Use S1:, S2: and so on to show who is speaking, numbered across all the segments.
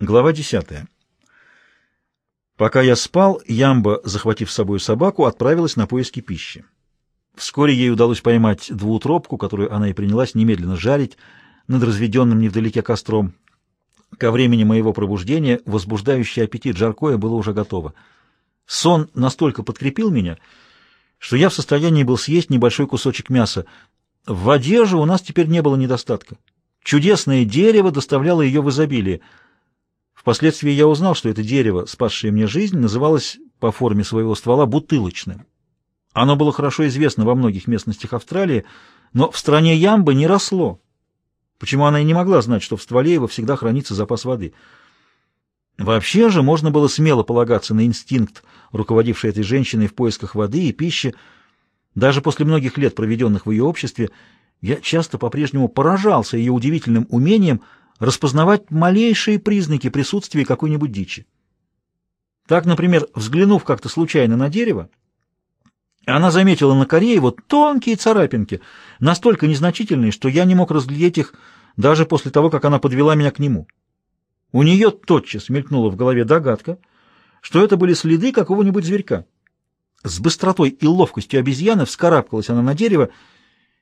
S1: Глава 10. Пока я спал, Ямба, захватив с собой собаку, отправилась на поиски пищи. Вскоре ей удалось поймать двуутробку, которую она и принялась немедленно жарить над разведенным невдалеке костром. Ко времени моего пробуждения возбуждающий аппетит жаркое было уже готово. Сон настолько подкрепил меня, что я в состоянии был съесть небольшой кусочек мяса. В воде же у нас теперь не было недостатка. Чудесное дерево доставляло ее в изобилие — Впоследствии я узнал, что это дерево, спасшее мне жизнь, называлось по форме своего ствола бутылочным. Оно было хорошо известно во многих местностях Австралии, но в стране Ямба не росло. Почему она и не могла знать, что в стволе его всегда хранится запас воды? Вообще же можно было смело полагаться на инстинкт, руководивший этой женщиной в поисках воды и пищи. Даже после многих лет, проведенных в ее обществе, я часто по-прежнему поражался ее удивительным умением – распознавать малейшие признаки присутствия какой-нибудь дичи. Так, например, взглянув как-то случайно на дерево, она заметила на коре его тонкие царапинки, настолько незначительные, что я не мог разглядеть их даже после того, как она подвела меня к нему. У нее тотчас мелькнула в голове догадка, что это были следы какого-нибудь зверька. С быстротой и ловкостью обезьяны вскарабкалась она на дерево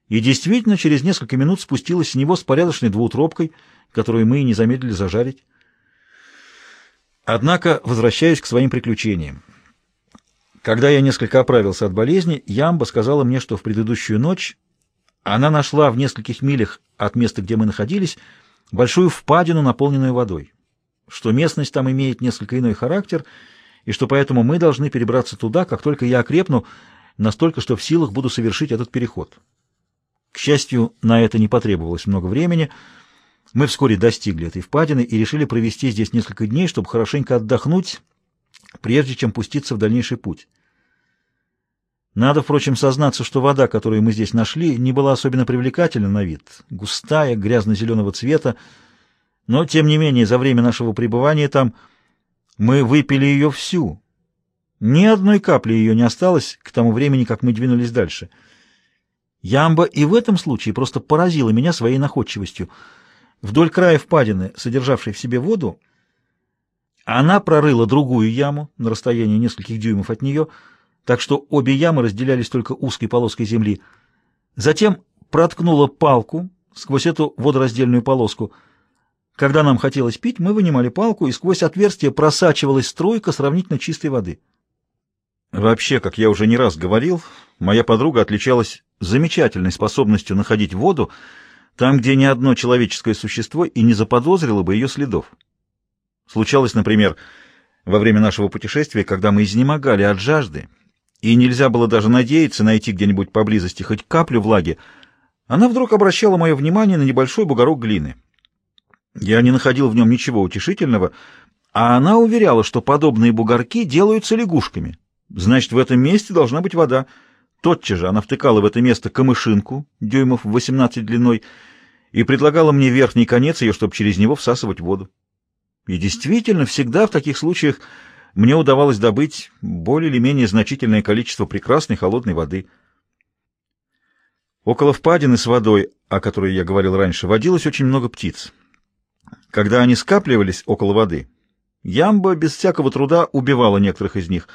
S1: и действительно через несколько минут спустилась с него с порядочной двуутробкой — которую мы и не замедлили зажарить. Однако возвращаюсь к своим приключениям. Когда я несколько оправился от болезни, Ямба сказала мне, что в предыдущую ночь она нашла в нескольких милях от места, где мы находились, большую впадину, наполненную водой, что местность там имеет несколько иной характер, и что поэтому мы должны перебраться туда, как только я окрепну, настолько, что в силах буду совершить этот переход. К счастью, на это не потребовалось много времени — мы вскоре достигли этой впадины и решили провести здесь несколько дней, чтобы хорошенько отдохнуть, прежде чем пуститься в дальнейший путь. Надо, впрочем, сознаться, что вода, которую мы здесь нашли, не была особенно привлекательна на вид, густая, грязно-зеленого цвета, но, тем не менее, за время нашего пребывания там мы выпили ее всю. Ни одной капли ее не осталось к тому времени, как мы двинулись дальше. Ямба и в этом случае просто поразила меня своей находчивостью — Вдоль края впадины, содержавшей в себе воду, она прорыла другую яму на расстоянии нескольких дюймов от нее, так что обе ямы разделялись только узкой полоской земли. Затем проткнула палку сквозь эту водораздельную полоску. Когда нам хотелось пить, мы вынимали палку, и сквозь отверстие просачивалась струйка сравнительно чистой воды. Вообще, как я уже не раз говорил, моя подруга отличалась замечательной способностью находить воду, там, где ни одно человеческое существо и не заподозрило бы ее следов. Случалось, например, во время нашего путешествия, когда мы изнемогали от жажды, и нельзя было даже надеяться найти где-нибудь поблизости хоть каплю влаги, она вдруг обращала мое внимание на небольшой бугорок глины. Я не находил в нем ничего утешительного, а она уверяла, что подобные бугорки делаются лягушками. Значит, в этом месте должна быть вода — Тотчас же она втыкала в это место камышинку, дюймов 18 длиной, и предлагала мне верхний конец ее, чтобы через него всасывать воду. И действительно, всегда в таких случаях мне удавалось добыть более или менее значительное количество прекрасной холодной воды. Около впадины с водой, о которой я говорил раньше, водилось очень много птиц. Когда они скапливались около воды, ямба без всякого труда убивала некоторых из них.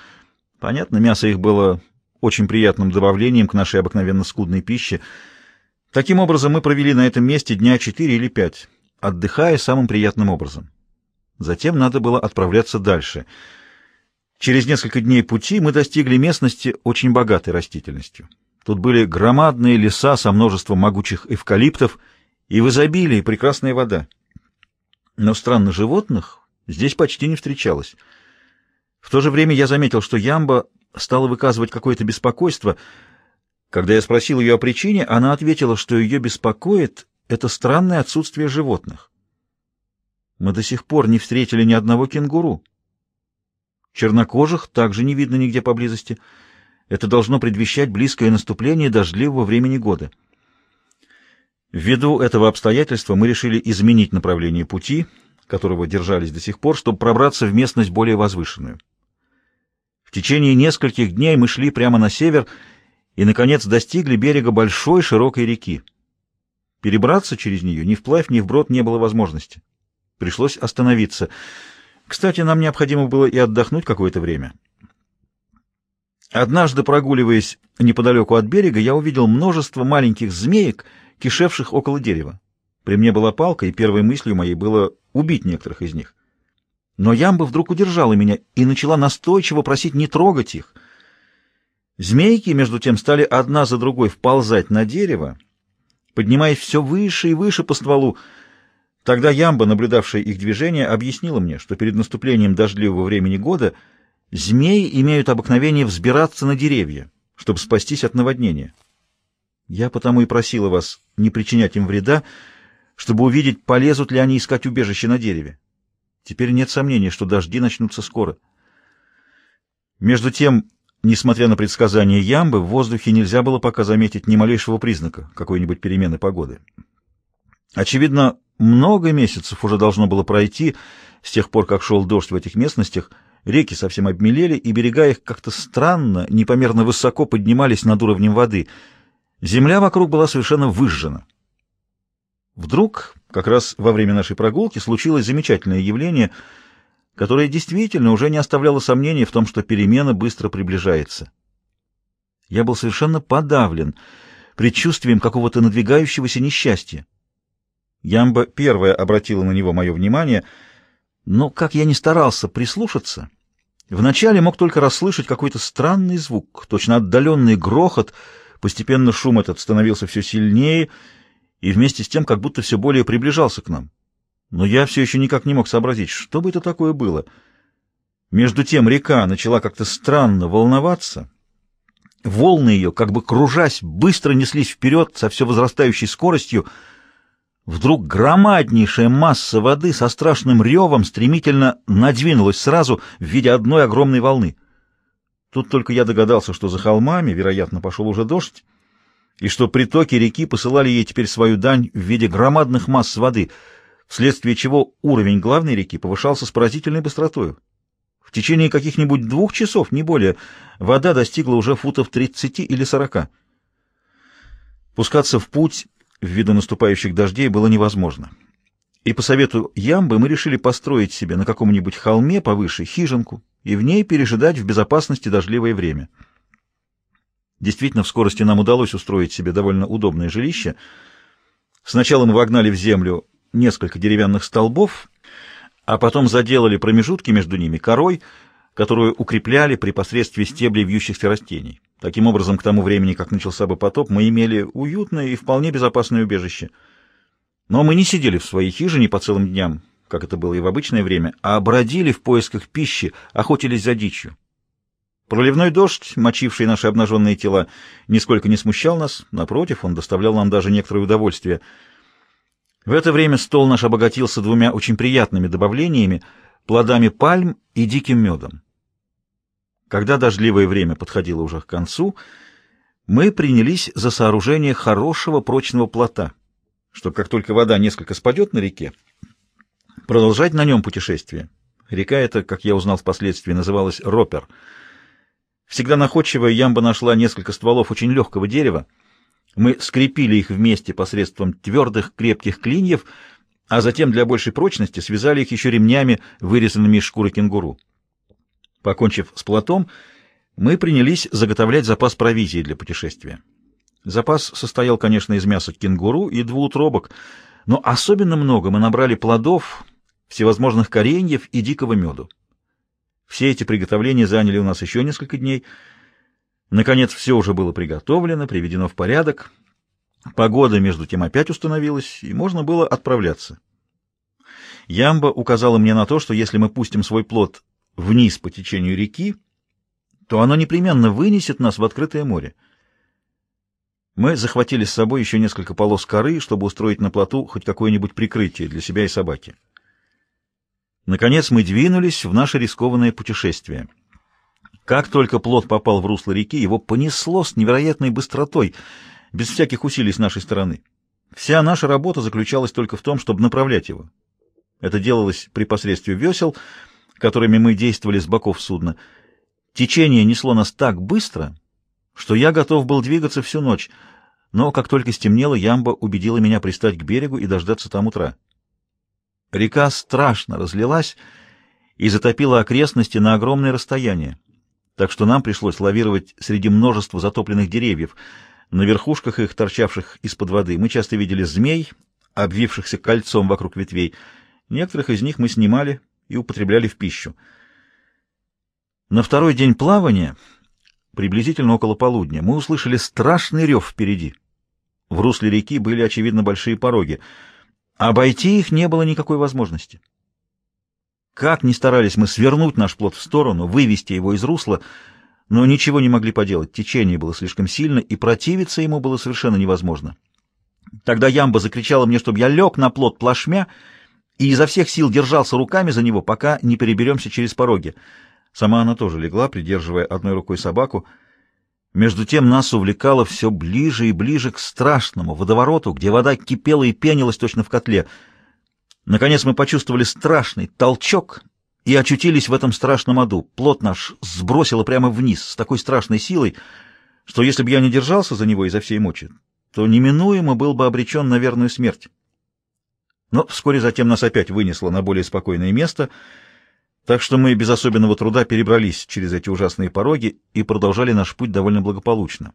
S1: Понятно, мясо их было очень приятным добавлением к нашей обыкновенно скудной пище. Таким образом, мы провели на этом месте дня четыре или пять, отдыхая самым приятным образом. Затем надо было отправляться дальше. Через несколько дней пути мы достигли местности очень богатой растительностью. Тут были громадные леса со множеством могучих эвкалиптов и в изобилии прекрасная вода. Но странно животных здесь почти не встречалось. В то же время я заметил, что ямба стала выказывать какое-то беспокойство. Когда я спросил ее о причине, она ответила, что ее беспокоит это странное отсутствие животных. Мы до сих пор не встретили ни одного кенгуру. Чернокожих также не видно нигде поблизости. Это должно предвещать близкое наступление дождливого времени года. Ввиду этого обстоятельства мы решили изменить направление пути, которого держались до сих пор, чтобы пробраться в местность более возвышенную. В течение нескольких дней мы шли прямо на север и, наконец, достигли берега большой широкой реки. Перебраться через нее ни вплавь, ни вброд не было возможности. Пришлось остановиться. Кстати, нам необходимо было и отдохнуть какое-то время. Однажды, прогуливаясь неподалеку от берега, я увидел множество маленьких змеек, кишевших около дерева. При мне была палка, и первой мыслью моей было убить некоторых из них. Но Ямба вдруг удержала меня и начала настойчиво просить не трогать их. Змейки, между тем, стали одна за другой вползать на дерево, поднимаясь все выше и выше по стволу. Тогда Ямба, наблюдавшая их движение, объяснила мне, что перед наступлением дождливого времени года змеи имеют обыкновение взбираться на деревья, чтобы спастись от наводнения. Я потому и просила вас не причинять им вреда, чтобы увидеть, полезут ли они искать убежище на дереве. Теперь нет сомнений, что дожди начнутся скоро. Между тем, несмотря на предсказания Ямбы, в воздухе нельзя было пока заметить ни малейшего признака какой-нибудь перемены погоды. Очевидно, много месяцев уже должно было пройти с тех пор, как шел дождь в этих местностях, реки совсем обмелели, и берега их как-то странно, непомерно высоко поднимались над уровнем воды. Земля вокруг была совершенно выжжена. Вдруг, как раз во время нашей прогулки, случилось замечательное явление, которое действительно уже не оставляло сомнений в том, что перемена быстро приближается. Я был совершенно подавлен предчувствием какого-то надвигающегося несчастья. Ямба первая обратила на него мое внимание, но, как я ни старался прислушаться, вначале мог только расслышать какой-то странный звук, точно отдаленный грохот, постепенно шум этот становился все сильнее — и вместе с тем как будто все более приближался к нам. Но я все еще никак не мог сообразить, что бы это такое было. Между тем река начала как-то странно волноваться. Волны ее, как бы кружась, быстро неслись вперед со все возрастающей скоростью. Вдруг громаднейшая масса воды со страшным ревом стремительно надвинулась сразу в виде одной огромной волны. Тут только я догадался, что за холмами, вероятно, пошел уже дождь, и что притоки реки посылали ей теперь свою дань в виде громадных масс воды, вследствие чего уровень главной реки повышался с поразительной быстротой. В течение каких-нибудь двух часов, не более, вода достигла уже футов 30 или 40. Пускаться в путь ввиду наступающих дождей было невозможно. И по совету Ямбы мы решили построить себе на каком-нибудь холме повыше хижинку и в ней пережидать в безопасности дождливое время. Действительно, в скорости нам удалось устроить себе довольно удобное жилище. Сначала мы вогнали в землю несколько деревянных столбов, а потом заделали промежутки между ними корой, которую укрепляли при посредстве стеблей вьющихся растений. Таким образом, к тому времени, как начался бы потоп, мы имели уютное и вполне безопасное убежище. Но мы не сидели в своей хижине по целым дням, как это было и в обычное время, а бродили в поисках пищи, охотились за дичью. Проливной дождь, мочивший наши обнаженные тела, нисколько не смущал нас, напротив, он доставлял нам даже некоторое удовольствие. В это время стол наш обогатился двумя очень приятными добавлениями — плодами пальм и диким медом. Когда дождливое время подходило уже к концу, мы принялись за сооружение хорошего прочного плота, чтобы как только вода несколько спадет на реке, продолжать на нем путешествие. Река эта, как я узнал впоследствии, называлась Ропер — Всегда находчивая ямба нашла несколько стволов очень легкого дерева. Мы скрепили их вместе посредством твердых крепких клиньев, а затем для большей прочности связали их еще ремнями, вырезанными из шкуры кенгуру. Покончив с плотом, мы принялись заготовлять запас провизии для путешествия. Запас состоял, конечно, из мяса кенгуру и двуутробок, но особенно много мы набрали плодов, всевозможных кореньев и дикого меду. Все эти приготовления заняли у нас еще несколько дней. Наконец, все уже было приготовлено, приведено в порядок. Погода, между тем, опять установилась, и можно было отправляться. Ямба указала мне на то, что если мы пустим свой плод вниз по течению реки, то оно непременно вынесет нас в открытое море. Мы захватили с собой еще несколько полос коры, чтобы устроить на плоту хоть какое-нибудь прикрытие для себя и собаки. Наконец мы двинулись в наше рискованное путешествие. Как только плот попал в русло реки, его понесло с невероятной быстротой, без всяких усилий с нашей стороны. Вся наша работа заключалась только в том, чтобы направлять его. Это делалось при посредстве весел, которыми мы действовали с боков судна. Течение несло нас так быстро, что я готов был двигаться всю ночь, но как только стемнело, Ямба убедила меня пристать к берегу и дождаться там утра. Река страшно разлилась и затопила окрестности на огромное расстояние, так что нам пришлось лавировать среди множества затопленных деревьев. На верхушках их, торчавших из-под воды, мы часто видели змей, обвившихся кольцом вокруг ветвей. Некоторых из них мы снимали и употребляли в пищу. На второй день плавания, приблизительно около полудня, мы услышали страшный рев впереди. В русле реки были, очевидно, большие пороги. Обойти их не было никакой возможности. Как ни старались мы свернуть наш плот в сторону, вывести его из русла, но ничего не могли поделать, течение было слишком сильно, и противиться ему было совершенно невозможно. Тогда Ямба закричала мне, чтобы я лег на плот плашмя, и изо всех сил держался руками за него, пока не переберемся через пороги. Сама она тоже легла, придерживая одной рукой собаку. Между тем нас увлекало все ближе и ближе к страшному водовороту, где вода кипела и пенилась точно в котле. Наконец мы почувствовали страшный толчок и очутились в этом страшном аду. Плот наш сбросило прямо вниз с такой страшной силой, что если бы я не держался за него изо всей мочи, то неминуемо был бы обречен на верную смерть. Но вскоре затем нас опять вынесло на более спокойное место, так что мы без особенного труда перебрались через эти ужасные пороги и продолжали наш путь довольно благополучно.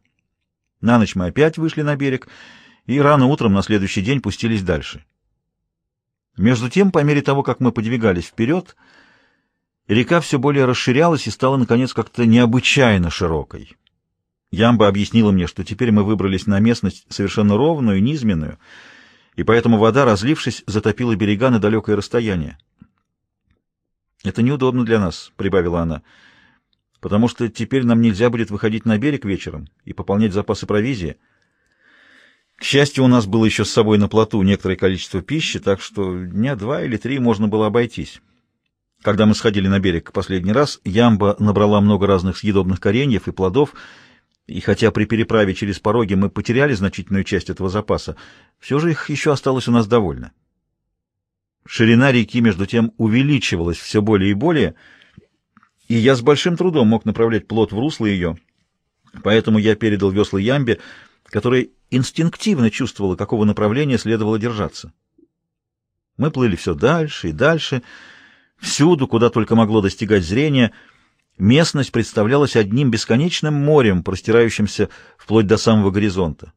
S1: На ночь мы опять вышли на берег и рано утром на следующий день пустились дальше. Между тем, по мере того, как мы подвигались вперед, река все более расширялась и стала, наконец, как-то необычайно широкой. Ямба объяснила мне, что теперь мы выбрались на местность совершенно ровную, низменную, и поэтому вода, разлившись, затопила берега на далекое расстояние. «Это неудобно для нас», — прибавила она, — «потому что теперь нам нельзя будет выходить на берег вечером и пополнять запасы провизии». К счастью, у нас было еще с собой на плоту некоторое количество пищи, так что дня два или три можно было обойтись. Когда мы сходили на берег последний раз, Ямба набрала много разных съедобных кореньев и плодов, и хотя при переправе через пороги мы потеряли значительную часть этого запаса, все же их еще осталось у нас довольно. Ширина реки, между тем, увеличивалась все более и более, и я с большим трудом мог направлять плот в русло ее, поэтому я передал весла Ямбе, которая инстинктивно чувствовала, какого направления следовало держаться. Мы плыли все дальше и дальше, всюду, куда только могло достигать зрения — Местность представлялась одним бесконечным морем, простирающимся вплоть до самого горизонта.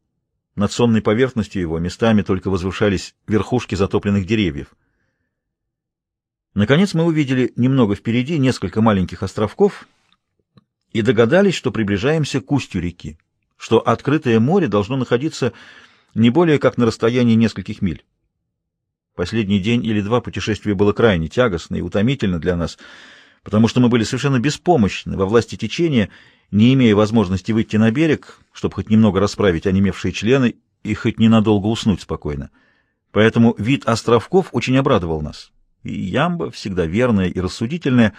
S1: Над сонной поверхностью его местами только возвышались верхушки затопленных деревьев. Наконец мы увидели немного впереди несколько маленьких островков и догадались, что приближаемся к устью реки, что открытое море должно находиться не более как на расстоянии нескольких миль. Последний день или два путешествие было крайне тягостно и утомительно для нас — потому что мы были совершенно беспомощны во власти течения, не имея возможности выйти на берег, чтобы хоть немного расправить онемевшие члены и хоть ненадолго уснуть спокойно. Поэтому вид островков очень обрадовал нас. И Ямба, всегда верная и рассудительная,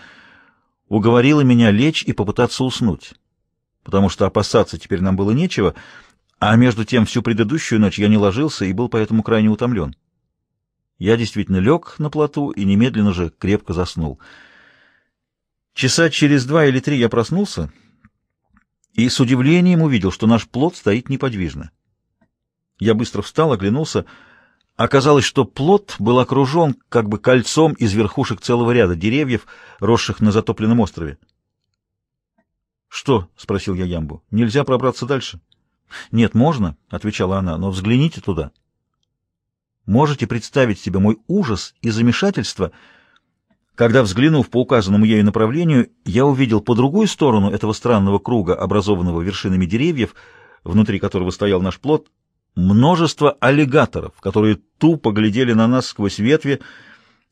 S1: уговорила меня лечь и попытаться уснуть, потому что опасаться теперь нам было нечего, а между тем всю предыдущую ночь я не ложился и был поэтому крайне утомлен. Я действительно лег на плоту и немедленно же крепко заснул — Часа через два или три я проснулся и с удивлением увидел, что наш плод стоит неподвижно. Я быстро встал, оглянулся. Оказалось, что плод был окружен как бы кольцом из верхушек целого ряда деревьев, росших на затопленном острове. «Что?» — спросил я Ямбу. «Нельзя пробраться дальше?» «Нет, можно», — отвечала она, — «но взгляните туда». Можете представить себе мой ужас и замешательство — когда, взглянув по указанному ею направлению, я увидел по другую сторону этого странного круга, образованного вершинами деревьев, внутри которого стоял наш плод, множество аллигаторов, которые тупо глядели на нас сквозь ветви,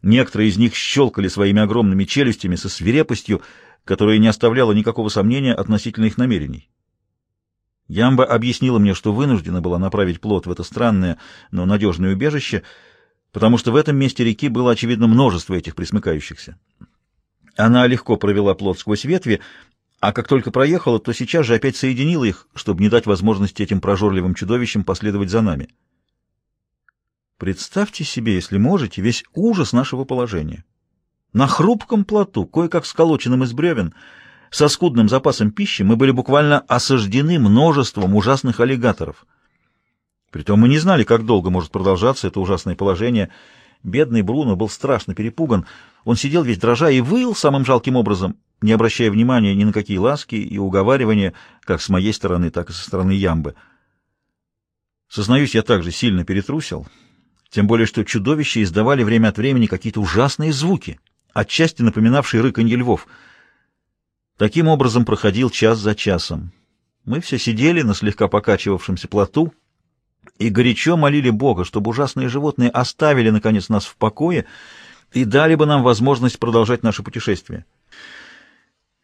S1: некоторые из них щелкали своими огромными челюстями со свирепостью, которая не оставляла никакого сомнения относительно их намерений. Ямба объяснила мне, что вынуждена была направить плод в это странное, но надежное убежище — потому что в этом месте реки было, очевидно, множество этих присмыкающихся. Она легко провела плот сквозь ветви, а как только проехала, то сейчас же опять соединила их, чтобы не дать возможности этим прожорливым чудовищам последовать за нами. Представьте себе, если можете, весь ужас нашего положения. На хрупком плоту, кое-как сколоченном из бревен, со скудным запасом пищи, мы были буквально осаждены множеством ужасных аллигаторов — Притом мы не знали, как долго может продолжаться это ужасное положение. Бедный Бруно был страшно перепуган. Он сидел весь дрожа и выл самым жалким образом, не обращая внимания ни на какие ласки и уговаривания, как с моей стороны, так и со стороны Ямбы. Сознаюсь, я также сильно перетрусил, тем более что чудовища издавали время от времени какие-то ужасные звуки, отчасти напоминавшие рыканье львов. Таким образом проходил час за часом. Мы все сидели на слегка покачивавшемся плоту и горячо молили Бога, чтобы ужасные животные оставили, наконец, нас в покое и дали бы нам возможность продолжать наше путешествие.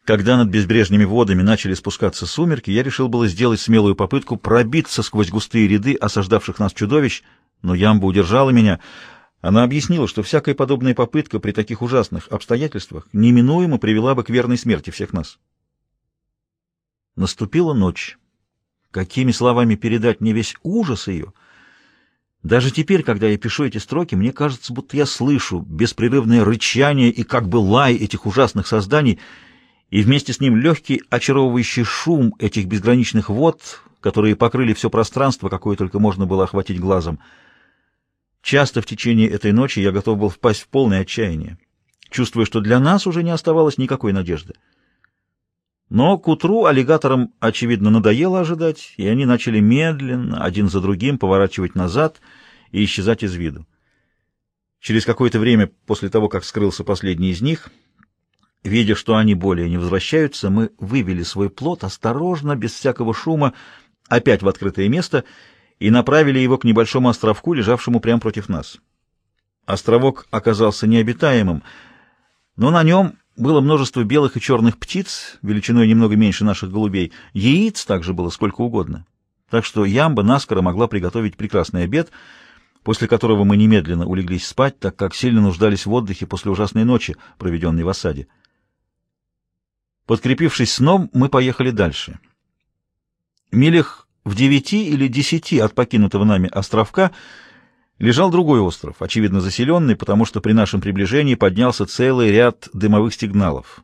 S1: Когда над безбрежными водами начали спускаться сумерки, я решил было сделать смелую попытку пробиться сквозь густые ряды осаждавших нас чудовищ, но Ямба удержала меня. Она объяснила, что всякая подобная попытка при таких ужасных обстоятельствах неминуемо привела бы к верной смерти всех нас. Наступила ночь. Какими словами передать мне весь ужас ее? Даже теперь, когда я пишу эти строки, мне кажется, будто я слышу беспрерывное рычание и как бы лай этих ужасных созданий — и вместе с ним легкий очаровывающий шум этих безграничных вод, которые покрыли все пространство, какое только можно было охватить глазом. Часто в течение этой ночи я готов был впасть в полное отчаяние, чувствуя, что для нас уже не оставалось никакой надежды. Но к утру аллигаторам, очевидно, надоело ожидать, и они начали медленно, один за другим, поворачивать назад и исчезать из виду. Через какое-то время после того, как скрылся последний из них — Видя, что они более не возвращаются, мы вывели свой плод осторожно, без всякого шума, опять в открытое место и направили его к небольшому островку, лежавшему прямо против нас. Островок оказался необитаемым, но на нем было множество белых и черных птиц, величиной немного меньше наших голубей. Яиц также было сколько угодно. Так что Ямба наскоро могла приготовить прекрасный обед, после которого мы немедленно улеглись спать, так как сильно нуждались в отдыхе после ужасной ночи, проведенной в осаде. Подкрепившись сном, мы поехали дальше. Милях в девяти или десяти от покинутого нами островка лежал другой остров, очевидно заселенный, потому что при нашем приближении поднялся целый ряд дымовых сигналов.